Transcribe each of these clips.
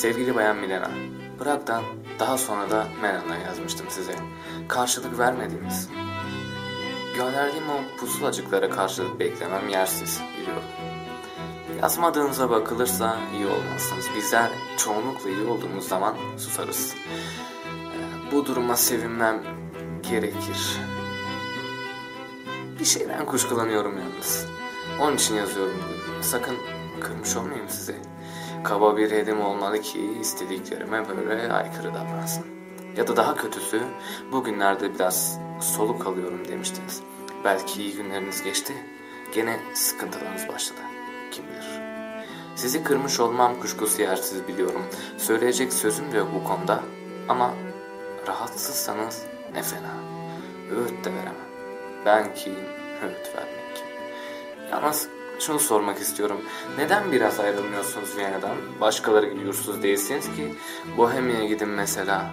Sevgili Bayan Milena, Prag'dan daha sonra da Meran'a yazmıştım size. Karşılık vermediğimiz. Gönderdiğim o pusulacıklara karşılık beklemem yersiz biliyorum. Yazmadığınıza bakılırsa iyi olmazsınız. Bizler çoğunlukla iyi olduğumuz zaman susarız. Bu duruma sevinmem gerekir. Bir şeyden kuşkulanıyorum yalnız. Onun için yazıyorum bugün. Sakın kırmış olmayayım sizi. Kaba bir hedim olmalı ki istediklerime böyle aykırı davransın. Ya da daha kötüsü bugünlerde biraz soluk alıyorum demiştiniz. Belki iyi günleriniz geçti. Gene sıkıntılarınız başladı. Kim bilir. Sizi kırmış olmam kuşkusu yersiz biliyorum. Söyleyecek sözüm de yok bu konuda. Ama rahatsızsanız ne fena. Öğüt de veremem. Ben kim, öğüt vermek. Yalnız şunu sormak istiyorum. Neden biraz ayrılmıyorsunuz Viyana'dan? Başkaları gibi yursuz değilsiniz ki. Bohemia'ya gidin mesela.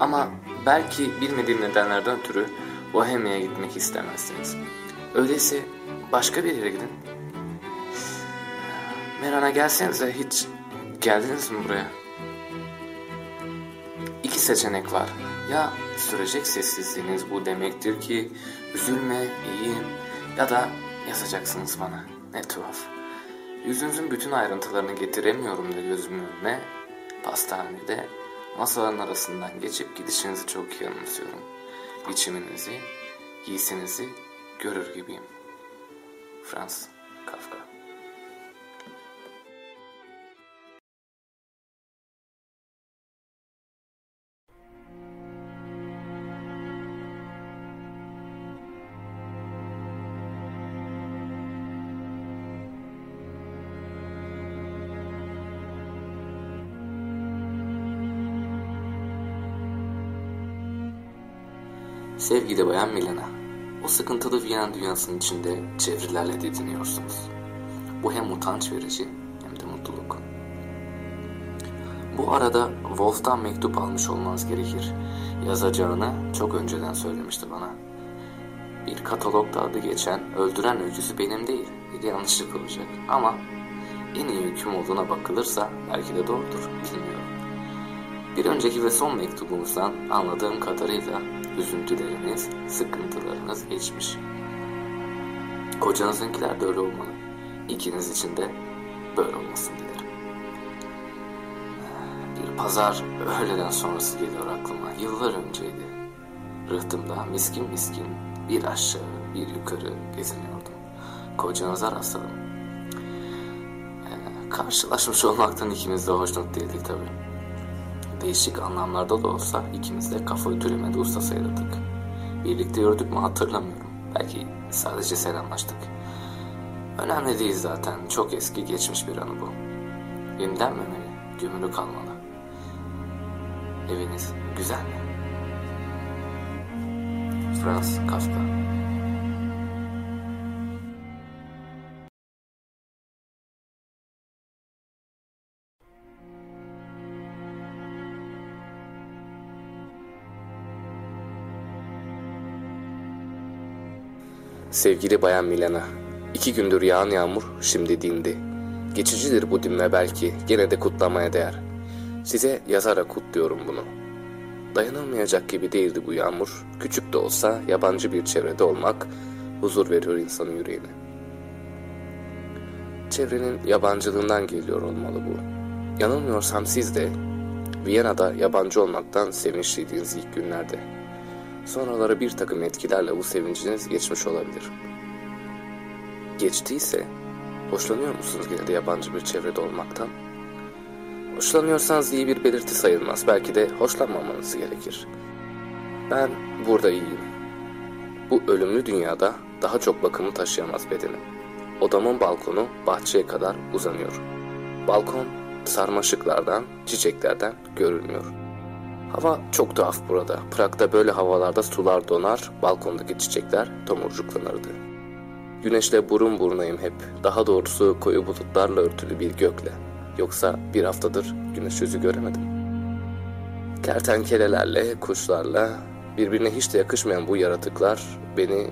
Ama belki bilmediğim nedenlerden ötürü Bohemia'ya gitmek istemezsiniz. Öyleyse başka bir yere gidin. Meran'a gelsenize hiç geldiniz mi buraya? İki seçenek var. Ya sürecek sessizliğiniz bu demektir ki üzülme, iyiyim ya da yazacaksınız bana. Ne tuhaf. Yüzünüzün bütün ayrıntılarını getiremiyorum da gözümün önüne. Pastanede masaların arasından geçip gidişinizi çok iyi anımsıyorum. Biçiminizi, giysinizi görür gibiyim. Franz Kafka Sevgili Bayan Milena, o sıkıntılı Viyana dünyasının içinde çevrelerle didiniyorsunuz. Bu hem utanç verici hem de mutluluk. Bu arada Wolf'tan mektup almış olmanız gerekir. Yazacağını çok önceden söylemişti bana. Bir katalogda adı geçen öldüren öyküsü benim değil, bir yanlışlık olacak. Ama en iyi hüküm olduğuna bakılırsa belki de doğrudur, bilmiyorum. Bir önceki ve son mektubumuzdan anladığım kadarıyla üzüntüleriniz, sıkıntılarınız geçmiş. Kocanızınkiler de öyle olmalı. İkiniz için de böyle olmasın dilerim. Bir pazar öğleden sonrası geliyor aklıma. Yıllar önceydi. Rıhtımda miskin miskin bir aşağı bir yukarı geziniyordum. Kocanıza rastladım. Ee, karşılaşmış olmaktan ikimiz de hoşnut değildik tabii. Değişik anlamlarda da olsa ikimiz de kafa ütülemede usta sayılırdık. Birlikte yürüdük mü hatırlamıyorum. Belki sadece selamlaştık. Önemli değil zaten. Çok eski geçmiş bir anı bu. Yenilenmemeli, gömülü kalmalı. Eviniz güzel mi? Franz Kafka Sevgili Bayan Milena, iki gündür yağan yağmur şimdi dindi. Geçicidir bu dinme belki, gene de kutlamaya değer. Size yazarak kutluyorum bunu. Dayanılmayacak gibi değildi bu yağmur. Küçük de olsa yabancı bir çevrede olmak huzur veriyor insanın yüreğine. Çevrenin yabancılığından geliyor olmalı bu. Yanılmıyorsam siz de Viyana'da yabancı olmaktan sevinçliydiniz ilk günlerde. Sonraları bir takım etkilerle bu sevinciniz geçmiş olabilir. Geçtiyse, hoşlanıyor musunuz yine de yabancı bir çevrede olmaktan? Hoşlanıyorsanız iyi bir belirti sayılmaz. Belki de hoşlanmamanız gerekir. Ben burada iyiyim. Bu ölümlü dünyada daha çok bakımı taşıyamaz bedenim. Odamın balkonu bahçeye kadar uzanıyor. Balkon sarmaşıklardan, çiçeklerden görülmüyor. Hava çok tuhaf burada. Prag'da böyle havalarda sular donar, balkondaki çiçekler tomurcuklanırdı. Güneşle burun burnayım hep. Daha doğrusu koyu bulutlarla örtülü bir gökle. Yoksa bir haftadır güneş yüzü göremedim. Kertenkelelerle, kuşlarla, birbirine hiç de yakışmayan bu yaratıklar beni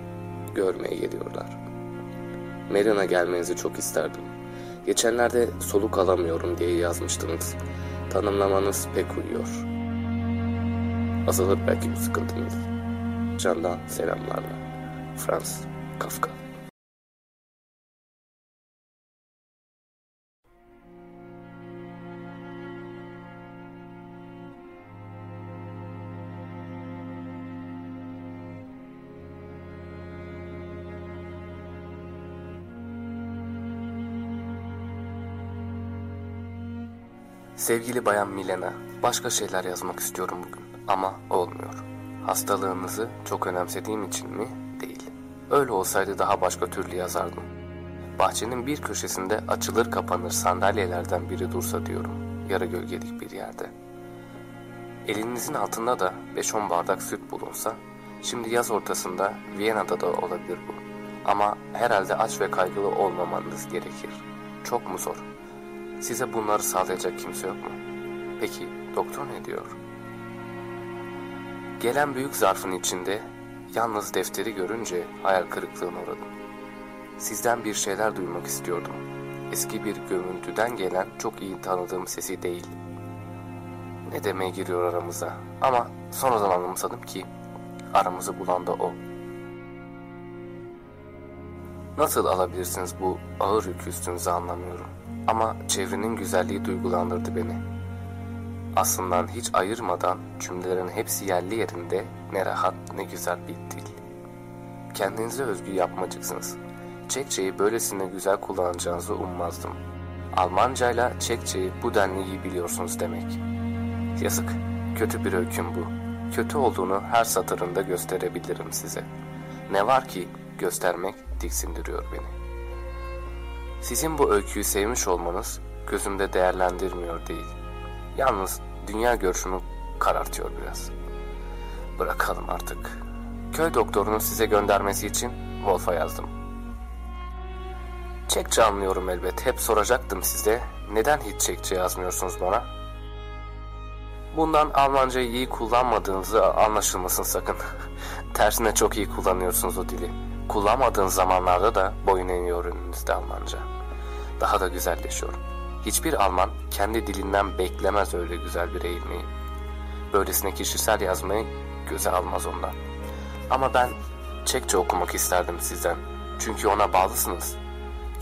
görmeye geliyorlar. Merin'a gelmenizi çok isterdim. Geçenlerde soluk alamıyorum diye yazmıştınız. tanımlamanız pek uyuyor. Azalır belki bu sıkıntınız. Candan selamlarla. Franz Kafka Sevgili Bayan Milena, başka şeyler yazmak istiyorum bugün ama olmuyor. Hastalığınızı çok önemsediğim için mi? Değil. Öyle olsaydı daha başka türlü yazardım. Bahçenin bir köşesinde açılır kapanır sandalyelerden biri dursa diyorum. Yarı gölgelik bir yerde. Elinizin altında da 5-10 bardak süt bulunsa, şimdi yaz ortasında Viyana'da da olabilir bu. Ama herhalde aç ve kaygılı olmamanız gerekir. Çok mu zor? Size bunları sağlayacak kimse yok mu? Peki doktor ne diyor? Gelen büyük zarfın içinde yalnız defteri görünce hayal kırıklığına uğradım. Sizden bir şeyler duymak istiyordum. Eski bir gömüntüden gelen çok iyi tanıdığım sesi değil. Ne demeye giriyor aramıza ama sonradan anımsadım ki aramızı bulan da o. Nasıl alabilirsiniz bu ağır yükü üstünüze anlamıyorum. Ama çevrenin güzelliği duygulandırdı beni. Aslından hiç ayırmadan cümlelerin hepsi yerli yerinde ne rahat ne güzel bir dil. Kendinize özgü yapmacıksınız. Çekçeyi böylesine güzel kullanacağınızı ummazdım. Almancayla Çekçeyi bu denli iyi biliyorsunuz demek. Yazık, kötü bir öyküm bu. Kötü olduğunu her satırında gösterebilirim size. Ne var ki göstermek tiksindiriyor beni. Sizin bu öyküyü sevmiş olmanız gözümde değerlendirmiyor değil. Yalnız dünya görüşümü karartıyor biraz. Bırakalım artık. Köy doktorunun size göndermesi için Wolf'a yazdım. Çekçe anlıyorum elbet. Hep soracaktım size. Neden hiç Çekçe yazmıyorsunuz bana? Bundan Almancayı iyi kullanmadığınızı anlaşılmasın sakın. Tersine çok iyi kullanıyorsunuz o dili. Kullanmadığın zamanlarda da boyun eğiyor önünüzde Almanca. Daha da güzelleşiyor. Hiçbir Alman kendi dilinden beklemez öyle güzel bir eğilmeyi. Böylesine kişisel yazmayı göze almaz ondan. Ama ben Çekçe okumak isterdim sizden. Çünkü ona bağlısınız.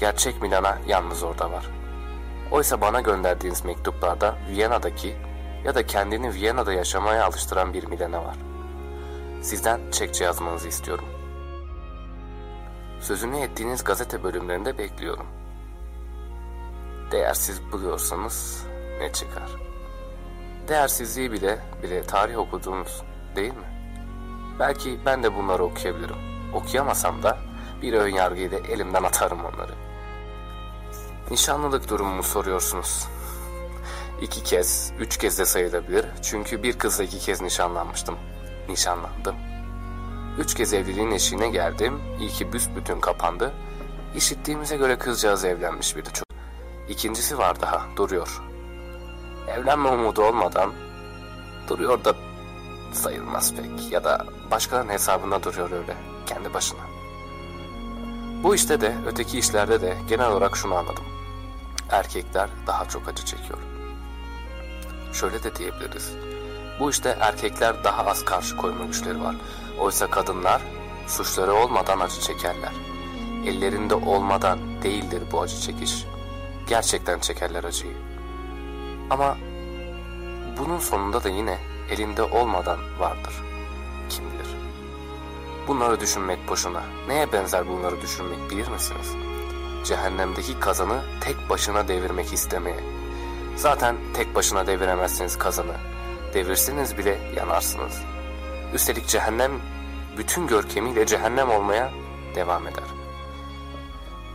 Gerçek Milana yalnız orada var. Oysa bana gönderdiğiniz mektuplarda Viyana'daki ya da kendini Viyana'da yaşamaya alıştıran bir Milana var. Sizden Çekçe yazmanızı istiyorum. Sözünü ettiğiniz gazete bölümlerinde bekliyorum. Değersiz buluyorsanız ne çıkar? Değersizliği bile bile tarih okudunuz değil mi? Belki ben de bunları okuyabilirim. Okuyamasam da bir ön yargıyla elimden atarım onları. Nişanlılık durumumu soruyorsunuz. İki kez, üç kez de sayılabilir. Çünkü bir kızla iki kez nişanlanmıştım. Nişanlandım. Üç kez evliliğin eşiğine geldim. İyi ki büsbütün kapandı. İşittiğimize göre kızcağız evlenmiş bir de çok. İkincisi var daha, duruyor. Evlenme umudu olmadan duruyor da sayılmaz pek ya da başkalarının hesabına duruyor öyle kendi başına. Bu işte de öteki işlerde de genel olarak şunu anladım. Erkekler daha çok acı çekiyor. Şöyle de diyebiliriz. Bu işte erkekler daha az karşı koyma güçleri var. Oysa kadınlar suçları olmadan acı çekerler. Ellerinde olmadan değildir bu acı çekiş. Gerçekten çekerler acıyı. Ama bunun sonunda da yine elinde olmadan vardır. Kim bilir? Bunları düşünmek boşuna. Neye benzer bunları düşünmek bilir misiniz? Cehennemdeki kazanı tek başına devirmek istemeye. Zaten tek başına deviremezsiniz kazanı. Devirseniz bile yanarsınız. Üstelik cehennem bütün görkemiyle cehennem olmaya devam eder.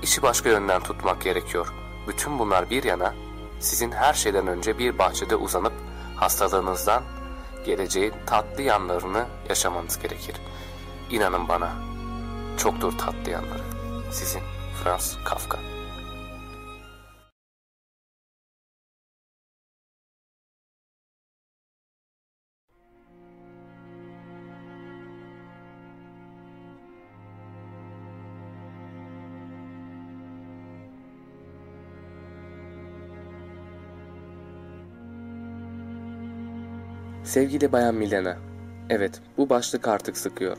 İşi başka yönden tutmak gerekiyor. Bütün bunlar bir yana sizin her şeyden önce bir bahçede uzanıp hastalığınızdan geleceğin tatlı yanlarını yaşamanız gerekir. İnanın bana çoktur tatlı yanları. Sizin Franz Kafka. Sevgili Bayan Milena, evet bu başlık artık sıkıyor.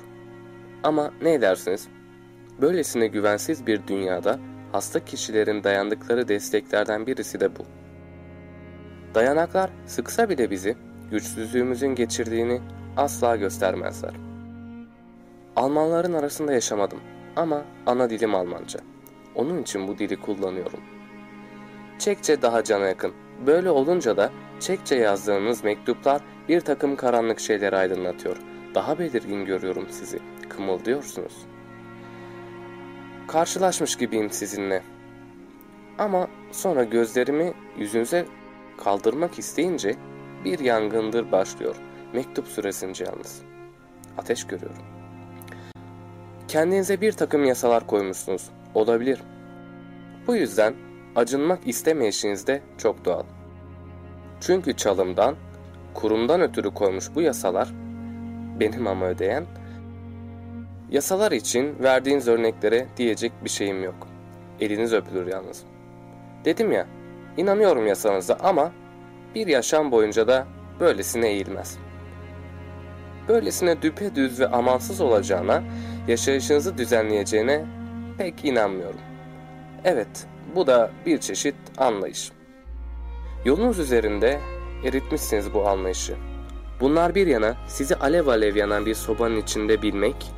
Ama ne edersiniz? Böylesine güvensiz bir dünyada hasta kişilerin dayandıkları desteklerden birisi de bu. Dayanaklar sıksa bile bizi güçsüzlüğümüzün geçirdiğini asla göstermezler. Almanların arasında yaşamadım ama ana dilim Almanca. Onun için bu dili kullanıyorum. Çekçe daha cana yakın. Böyle olunca da Çekçe yazdığınız mektuplar bir takım karanlık şeyleri aydınlatıyor. Daha belirgin görüyorum sizi. Kımıldıyorsunuz. Karşılaşmış gibiyim sizinle. Ama sonra gözlerimi yüzünüze kaldırmak isteyince bir yangındır başlıyor. Mektup süresince yalnız. Ateş görüyorum. Kendinize bir takım yasalar koymuşsunuz. Olabilir. Bu yüzden acınmak istemeyişiniz de çok doğal. Çünkü çalımdan, kurumdan ötürü koymuş bu yasalar, benim ama ödeyen, yasalar için verdiğiniz örneklere diyecek bir şeyim yok. Eliniz öpülür yalnız. Dedim ya, inanıyorum yasanıza ama bir yaşam boyunca da böylesine eğilmez. Böylesine düpedüz ve amansız olacağına, yaşayışınızı düzenleyeceğine pek inanmıyorum. Evet, bu da bir çeşit anlayış. Yolunuz üzerinde eritmişsiniz bu anlayışı. Bunlar bir yana sizi alev alev yanan bir sobanın içinde bilmek,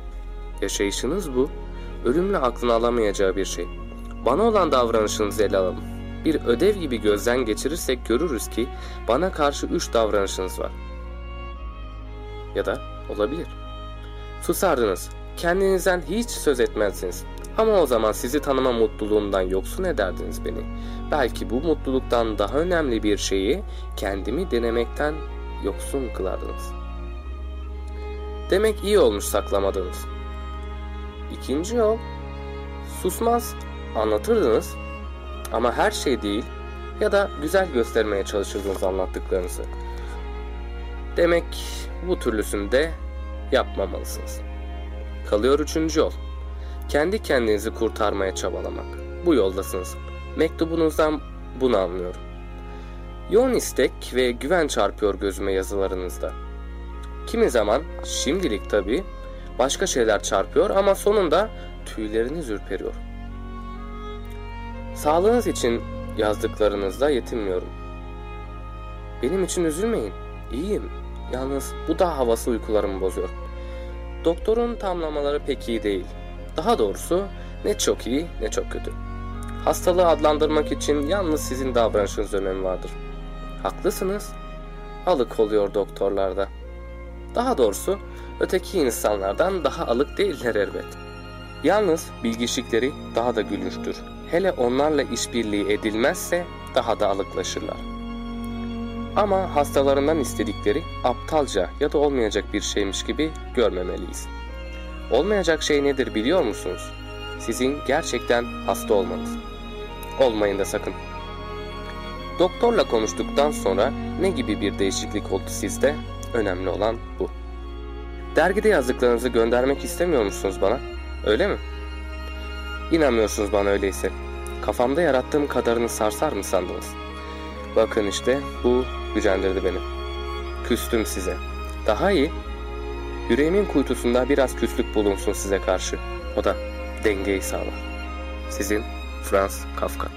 yaşayışınız bu, ölümle aklını alamayacağı bir şey. Bana olan davranışınızı ele alalım. Bir ödev gibi gözden geçirirsek görürüz ki bana karşı üç davranışınız var. Ya da olabilir. Susardınız, kendinizden hiç söz etmezsiniz. Ama o zaman sizi tanıma mutluluğundan yoksun ederdiniz beni. Belki bu mutluluktan daha önemli bir şeyi kendimi denemekten yoksun kılardınız. Demek iyi olmuş saklamadınız. İkinci yol, susmaz anlatırdınız ama her şey değil ya da güzel göstermeye çalışırdınız anlattıklarınızı. Demek bu türlüsünü de yapmamalısınız. Kalıyor üçüncü yol. Kendi kendinizi kurtarmaya çabalamak. Bu yoldasınız. Mektubunuzdan bunu anlıyorum. Yoğun istek ve güven çarpıyor gözüme yazılarınızda. Kimi zaman, şimdilik tabii, başka şeyler çarpıyor ama sonunda tüyleriniz ürperiyor. Sağlığınız için yazdıklarınızda yetinmiyorum. Benim için üzülmeyin. İyiyim. Yalnız bu da havası uykularımı bozuyor. Doktorun tamlamaları pek iyi değil. Daha doğrusu ne çok iyi ne çok kötü. Hastalığı adlandırmak için yalnız sizin davranışınız önemi vardır. Haklısınız. Alık oluyor doktorlarda. Daha doğrusu öteki insanlardan daha alık değiller elbet. Yalnız bilgiçlikleri daha da gülünçtür. Hele onlarla işbirliği edilmezse daha da alıklaşırlar. Ama hastalarından istedikleri aptalca ya da olmayacak bir şeymiş gibi görmemeliyiz. Olmayacak şey nedir biliyor musunuz? Sizin gerçekten hasta olmanız. Olmayın da sakın. Doktorla konuştuktan sonra ne gibi bir değişiklik oldu sizde? Önemli olan bu. Dergide yazdıklarınızı göndermek istemiyor musunuz bana? Öyle mi? İnanmıyorsunuz bana öyleyse. Kafamda yarattığım kadarını sarsar mı sandınız? Bakın işte bu gücendirdi beni. Küstüm size. Daha iyi. Yüreğimin kuytusunda biraz küslük bulunsun size karşı. O da dengeyi sağlar. Sizin Franz Kafka.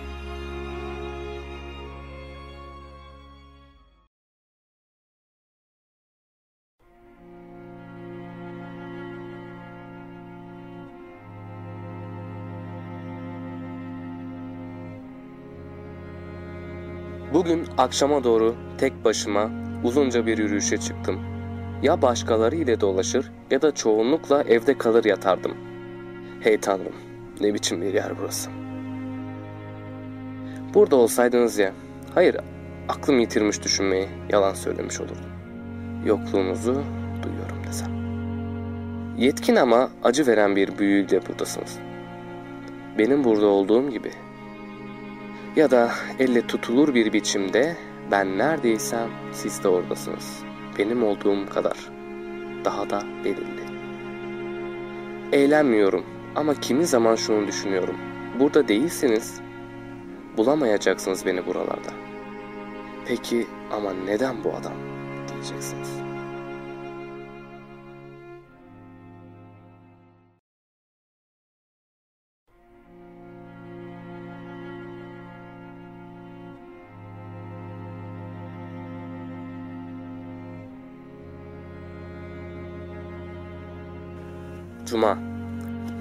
Bugün akşama doğru tek başıma uzunca bir yürüyüşe çıktım. Ya başkaları ile dolaşır ya da çoğunlukla evde kalır yatardım. Hey tanrım, ne biçim bir yer burası. Burada olsaydınız ya, hayır aklım yitirmiş düşünmeyi yalan söylemiş olurdum. Yokluğunuzu duyuyorum desem. Yetkin ama acı veren bir büyüyle buradasınız. Benim burada olduğum gibi ya da elle tutulur bir biçimde ben neredeysem siz de oradasınız. Benim olduğum kadar. Daha da belirli. Eğlenmiyorum ama kimi zaman şunu düşünüyorum. Burada değilsiniz. Bulamayacaksınız beni buralarda. Peki ama neden bu adam? diye.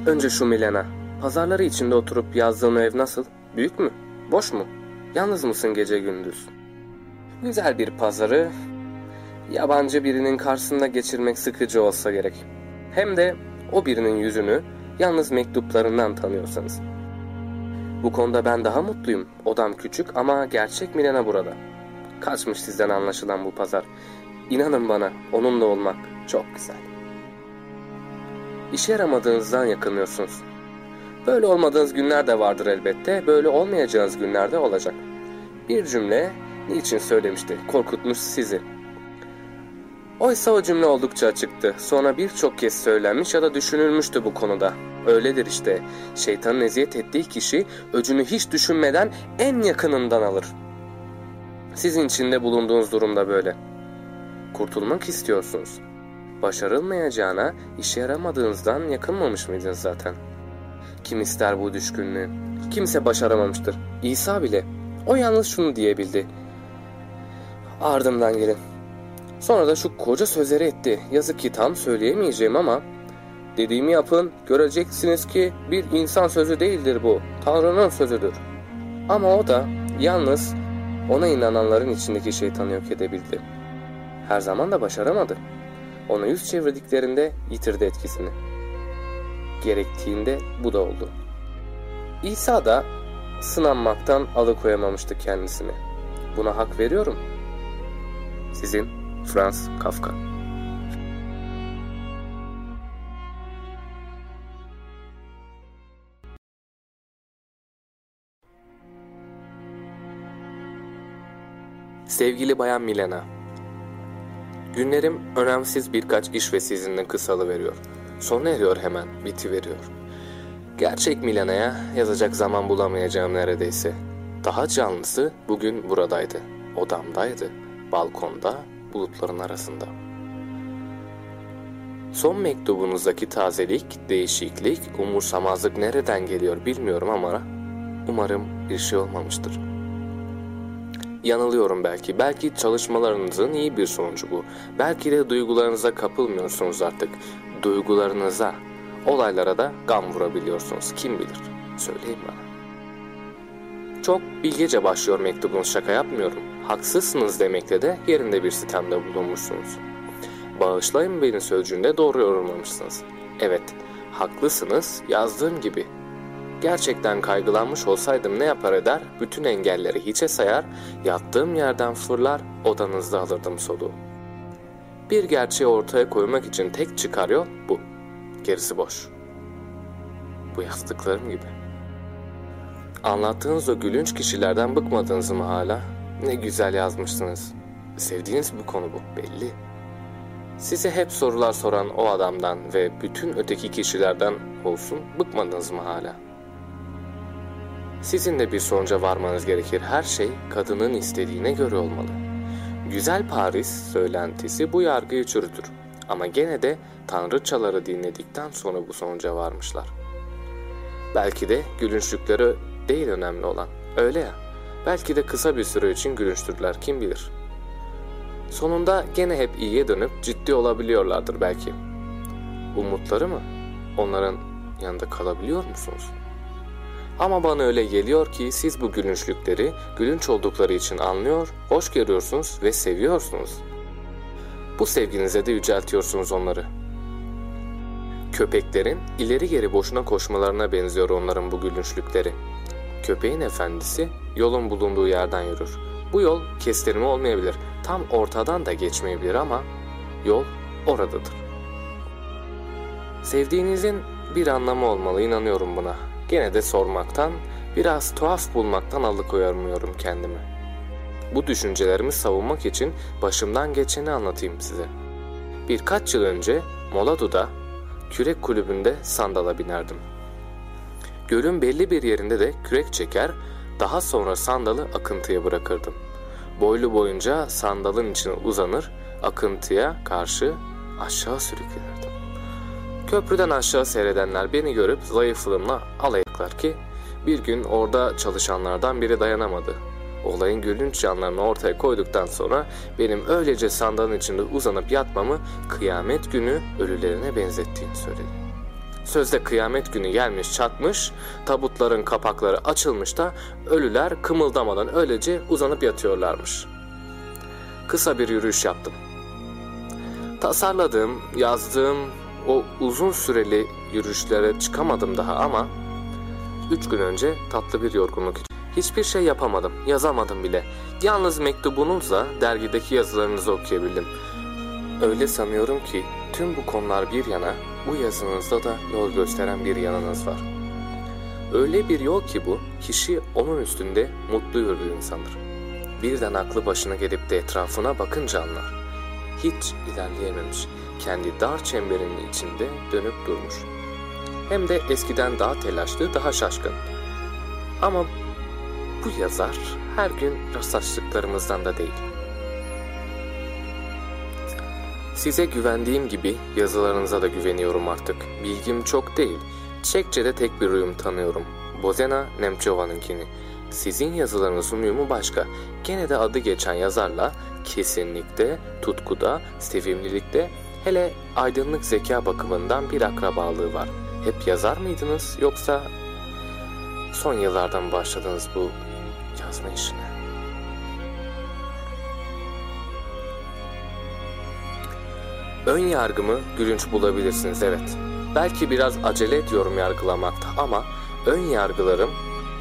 Önce şu Milena. Pazarları içinde oturup yazdığın ev nasıl? Büyük mü? Boş mu? Yalnız mısın gece gündüz? Güzel bir pazarı yabancı birinin karşısında geçirmek sıkıcı olsa gerek. Hem de o birinin yüzünü yalnız mektuplarından tanıyorsanız. Bu konuda ben daha mutluyum. Odam küçük ama gerçek Milena burada. Kaçmış sizden anlaşılan bu pazar. İnanın bana onunla olmak çok güzel. İşe yaramadığınızdan yakınıyorsunuz. Böyle olmadığınız günler de vardır elbette, böyle olmayacağınız günler de olacak. Bir cümle niçin söylemişti, korkutmuş sizi. Oysa o cümle oldukça açıktı. Sonra birçok kez söylenmiş ya da düşünülmüştü bu konuda. Öyledir işte. Şeytanın eziyet ettiği kişi öcünü hiç düşünmeden en yakınından alır. Sizin içinde bulunduğunuz durumda böyle. Kurtulmak istiyorsunuz. Başarılmayacağına işe yaramadığınızdan yakınmamış mıydınız zaten? Kim ister bu düşkünlüğü? Kimse başaramamıştır. İsa bile. O yalnız şunu diyebildi. Ardımdan gelin. Sonra da şu koca sözleri etti. Yazık ki tam söyleyemeyeceğim ama dediğimi yapın göreceksiniz ki bir insan sözü değildir bu. Tanrı'nın sözüdür. Ama o da yalnız ona inananların içindeki şeytanı yok edebildi. Her zaman da başaramadı. Ona yüz çevirdiklerinde yitirdi etkisini. Gerektiğinde bu da oldu. İsa da sınanmaktan alıkoyamamıştı kendisini. Buna hak veriyorum. Sizin Franz Kafka Sevgili Bayan Milena Günlerim önemsiz birkaç iş ve sizinle kısalı veriyor. Sona eriyor hemen, biti veriyor. Gerçek Milena'ya yazacak zaman bulamayacağım neredeyse. Daha canlısı bugün buradaydı. Odamdaydı. Balkonda, bulutların arasında. Son mektubunuzdaki tazelik, değişiklik, umursamazlık nereden geliyor bilmiyorum ama umarım bir şey olmamıştır. Yanılıyorum belki. Belki çalışmalarınızın iyi bir sonucu bu. Belki de duygularınıza kapılmıyorsunuz artık. Duygularınıza, olaylara da gam vurabiliyorsunuz. Kim bilir? Söyleyin bana. Çok bilgece başlıyor mektubunuz şaka yapmıyorum. Haksızsınız demekle de yerinde bir sistemde bulunmuşsunuz. Bağışlayın beni sözcüğünde doğru yorumlamışsınız. Evet, haklısınız yazdığım gibi Gerçekten kaygılanmış olsaydım ne yapar eder, bütün engelleri hiçe sayar, yattığım yerden fırlar, odanızda alırdım soluğu. Bir gerçeği ortaya koymak için tek çıkar yol bu. Gerisi boş. Bu yazdıklarım gibi. Anlattığınız o gülünç kişilerden bıkmadınız mı hala? Ne güzel yazmışsınız. Sevdiğiniz bir konu bu, belli. Size hep sorular soran o adamdan ve bütün öteki kişilerden olsun bıkmadınız mı hala?'' Sizin de bir sonuca varmanız gerekir. Her şey kadının istediğine göre olmalı. Güzel Paris söylentisi bu yargıyı çürütür. Ama gene de tanrıçaları dinledikten sonra bu sonuca varmışlar. Belki de gülünçlükleri değil önemli olan. Öyle ya. Belki de kısa bir süre için gülünçtürler kim bilir. Sonunda gene hep iyiye dönüp ciddi olabiliyorlardır belki. Umutları mı? Onların yanında kalabiliyor musunuz?'' Ama bana öyle geliyor ki siz bu gülünçlükleri gülünç oldukları için anlıyor, hoş görüyorsunuz ve seviyorsunuz. Bu sevginize de yüceltiyorsunuz onları. Köpeklerin ileri geri boşuna koşmalarına benziyor onların bu gülünçlükleri. Köpeğin efendisi yolun bulunduğu yerden yürür. Bu yol kestirme olmayabilir, tam ortadan da geçmeyebilir ama yol oradadır. Sevdiğinizin bir anlamı olmalı inanıyorum buna. Gene de sormaktan, biraz tuhaf bulmaktan alıkoyamıyorum kendimi. Bu düşüncelerimi savunmak için başımdan geçeni anlatayım size. Birkaç yıl önce Moladu'da kürek kulübünde sandala binerdim. Gölün belli bir yerinde de kürek çeker, daha sonra sandalı akıntıya bırakırdım. Boylu boyunca sandalın içine uzanır, akıntıya karşı aşağı sürüklenirdim. Köprüden aşağı seyredenler beni görüp zayıflığımla alayıklar ki bir gün orada çalışanlardan biri dayanamadı. Olayın gülünç yanlarını ortaya koyduktan sonra benim öylece sandalın içinde uzanıp yatmamı kıyamet günü ölülerine benzettiğini söyledi. Sözde kıyamet günü gelmiş çatmış, tabutların kapakları açılmış da ölüler kımıldamadan öylece uzanıp yatıyorlarmış. Kısa bir yürüyüş yaptım. Tasarladığım, yazdığım o uzun süreli yürüyüşlere çıkamadım daha ama üç gün önce tatlı bir yorgunluk Hiçbir şey yapamadım, yazamadım bile. Yalnız mektubunuzla dergideki yazılarınızı okuyabildim. Öyle sanıyorum ki tüm bu konular bir yana, bu yazınızda da yol gösteren bir yanınız var. Öyle bir yol ki bu, kişi onun üstünde mutlu yürüdüğünü sanır. Birden aklı başına gelip de etrafına bakınca anlar. Hiç ilerleyememiş, kendi dar çemberinin içinde dönüp durmuş. Hem de eskiden daha telaşlı, daha şaşkın. Ama bu yazar her gün rastlaştıklarımızdan da değil. Size güvendiğim gibi yazılarınıza da güveniyorum artık. Bilgim çok değil. Çekçe'de tek bir uyum tanıyorum. Bozena Nemcova'nınkini. Sizin yazılarınızın uyumu başka. Gene de adı geçen yazarla kesinlikte, tutkuda, sevimlilikte, hele aydınlık zeka bakımından bir akrabalığı var. Hep yazar mıydınız yoksa son yıllardan başladınız bu yazma işine? Ön yargımı gülünç bulabilirsiniz evet. Belki biraz acele ediyorum yargılamakta ama ön yargılarım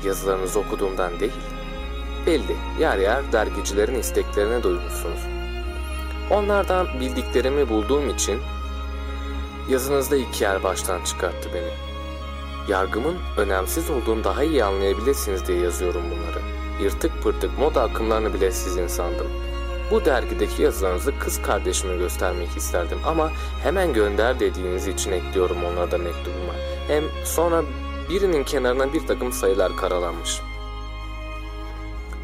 yazılarınızı okuduğumdan değil. Belli yer yer dergicilerin isteklerine duymuşsunuz. Onlardan bildiklerimi bulduğum için yazınızda iki yer baştan çıkarttı beni. Yargımın önemsiz olduğunu daha iyi anlayabilirsiniz diye yazıyorum bunları. Yırtık pırtık moda akımlarını bile sizin sandım. Bu dergideki yazılarınızı kız kardeşime göstermek isterdim ama hemen gönder dediğiniz için ekliyorum onları da mektubuma. Hem sonra birinin kenarına bir takım sayılar karalanmış.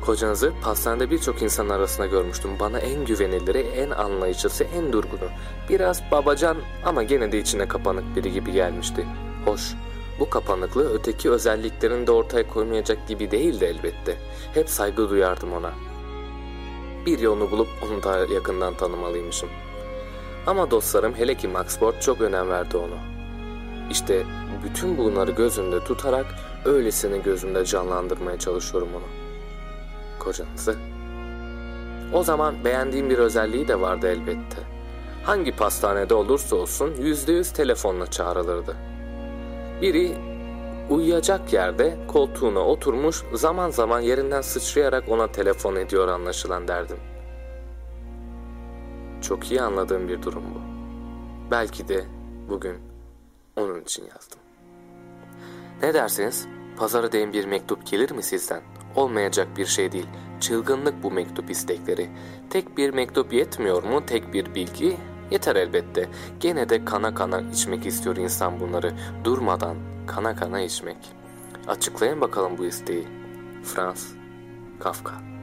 Kocanızı pastanede birçok insan arasında görmüştüm. Bana en güveniliri, en anlayışlısı, en durgunu. Biraz babacan ama gene de içine kapanık biri gibi gelmişti. Hoş, bu kapanıklığı öteki özelliklerini de ortaya koymayacak gibi değildi elbette. Hep saygı duyardım ona. Bir yolunu bulup onu daha yakından tanımalıymışım. Ama dostlarım hele ki Max Ford çok önem verdi onu. İşte bütün bunları gözümde tutarak öylesine gözümde canlandırmaya çalışıyorum onu. Kocanızı. O zaman beğendiğim bir özelliği de vardı elbette. Hangi pastanede olursa olsun yüzde yüz telefonla çağrılırdı. Biri uyuyacak yerde koltuğuna oturmuş zaman zaman yerinden sıçrayarak ona telefon ediyor anlaşılan derdim. Çok iyi anladığım bir durum bu. Belki de bugün onun için yazdım. Ne dersiniz? Pazara değin bir mektup gelir mi sizden? Olmayacak bir şey değil. Çılgınlık bu mektup istekleri. Tek bir mektup yetmiyor mu? Tek bir bilgi Yeter elbette. Gene de kana kana içmek istiyor insan bunları. Durmadan kana kana içmek. Açıklayın bakalım bu isteği. Frans Kafka